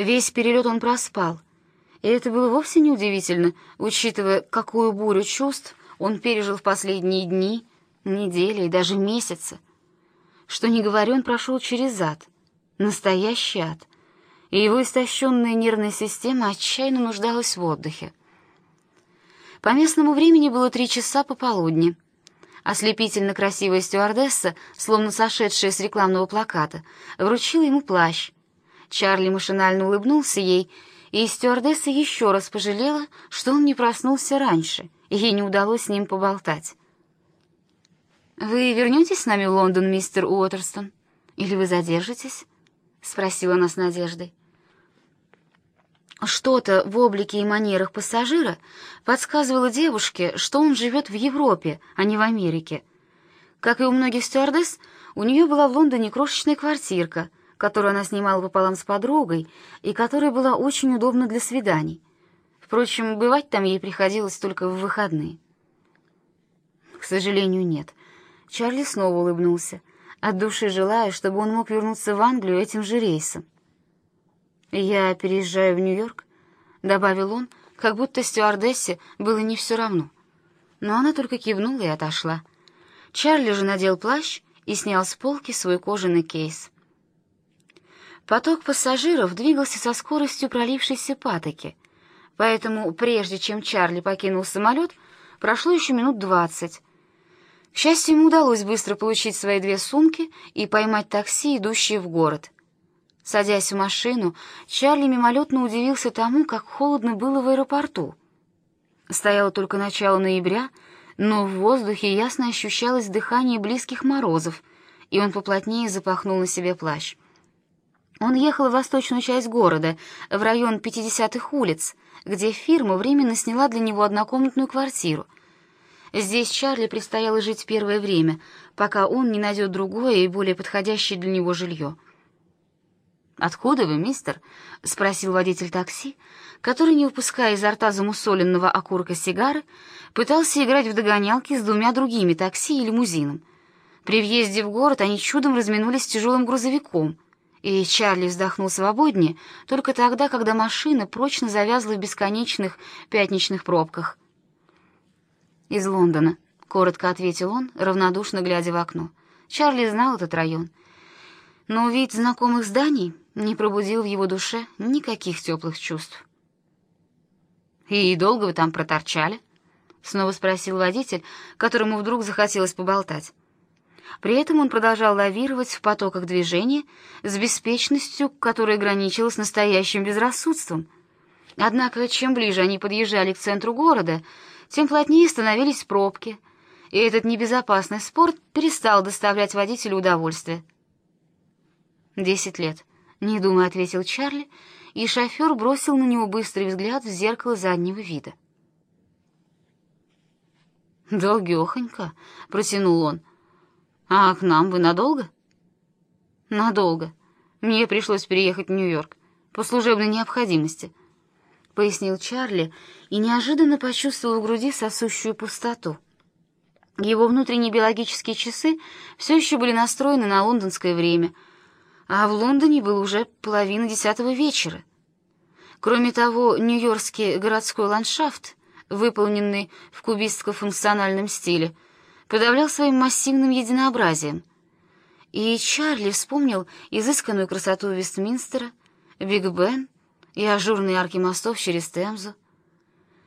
Весь перелет он проспал, и это было вовсе не удивительно, учитывая, какую бурю чувств он пережил в последние дни, недели и даже месяцы. Что не говоря, он прошел через ад, настоящий ад, и его истощенная нервная система отчаянно нуждалась в отдыхе. По местному времени было три часа пополудни. Ослепительно красивая стюардесса, словно сошедшая с рекламного плаката, вручила ему плащ. Чарли машинально улыбнулся ей, и стюардесса еще раз пожалела, что он не проснулся раньше, и ей не удалось с ним поболтать. «Вы вернетесь с нами в Лондон, мистер Уотерстон? Или вы задержитесь?» — спросила она с надеждой. Что-то в облике и манерах пассажира подсказывало девушке, что он живет в Европе, а не в Америке. Как и у многих стюардесс, у нее была в Лондоне крошечная квартирка, которую она снимала пополам с подругой и которая была очень удобна для свиданий. Впрочем, бывать там ей приходилось только в выходные. К сожалению, нет. Чарли снова улыбнулся, от души желая, чтобы он мог вернуться в Англию этим же рейсом. «Я переезжаю в Нью-Йорк», — добавил он, как будто стюардессе было не все равно. Но она только кивнула и отошла. Чарли же надел плащ и снял с полки свой кожаный кейс. Поток пассажиров двигался со скоростью пролившейся патоки, поэтому прежде чем Чарли покинул самолет, прошло еще минут двадцать. К счастью, ему удалось быстро получить свои две сумки и поймать такси, идущее в город — Садясь в машину, Чарли мимолетно удивился тому, как холодно было в аэропорту. Стояло только начало ноября, но в воздухе ясно ощущалось дыхание близких морозов, и он поплотнее запахнул на себе плащ. Он ехал в восточную часть города, в район 50-х улиц, где фирма временно сняла для него однокомнатную квартиру. Здесь Чарли предстояло жить первое время, пока он не найдет другое и более подходящее для него жилье — «Откуда вы, мистер?» — спросил водитель такси, который, не выпуская изо рта замусоленного окурка сигары, пытался играть в догонялки с двумя другими такси и лимузином. При въезде в город они чудом разминулись с тяжелым грузовиком, и Чарли вздохнул свободнее только тогда, когда машина прочно завязла в бесконечных пятничных пробках. «Из Лондона», — коротко ответил он, равнодушно глядя в окно. Чарли знал этот район — но вид знакомых зданий не пробудил в его душе никаких теплых чувств. «И долго вы там проторчали?» — снова спросил водитель, которому вдруг захотелось поболтать. При этом он продолжал лавировать в потоках движения с беспечностью, которая граничила с настоящим безрассудством. Однако, чем ближе они подъезжали к центру города, тем плотнее становились пробки, и этот небезопасный спорт перестал доставлять водителю удовольствие. «Десять лет», — не думая ответил Чарли, и шофер бросил на него быстрый взгляд в зеркало заднего вида. «Долгехонько», — протянул он. «А к нам вы надолго?» «Надолго. Мне пришлось переехать в Нью-Йорк по служебной необходимости», — пояснил Чарли и неожиданно почувствовал в груди сосущую пустоту. Его внутренние биологические часы все еще были настроены на лондонское время — а в Лондоне было уже половина десятого вечера. Кроме того, нью-йоркский городской ландшафт, выполненный в кубистско-функциональном стиле, подавлял своим массивным единообразием. И Чарли вспомнил изысканную красоту Вестминстера, Биг Бен и ажурные арки мостов через Темзу,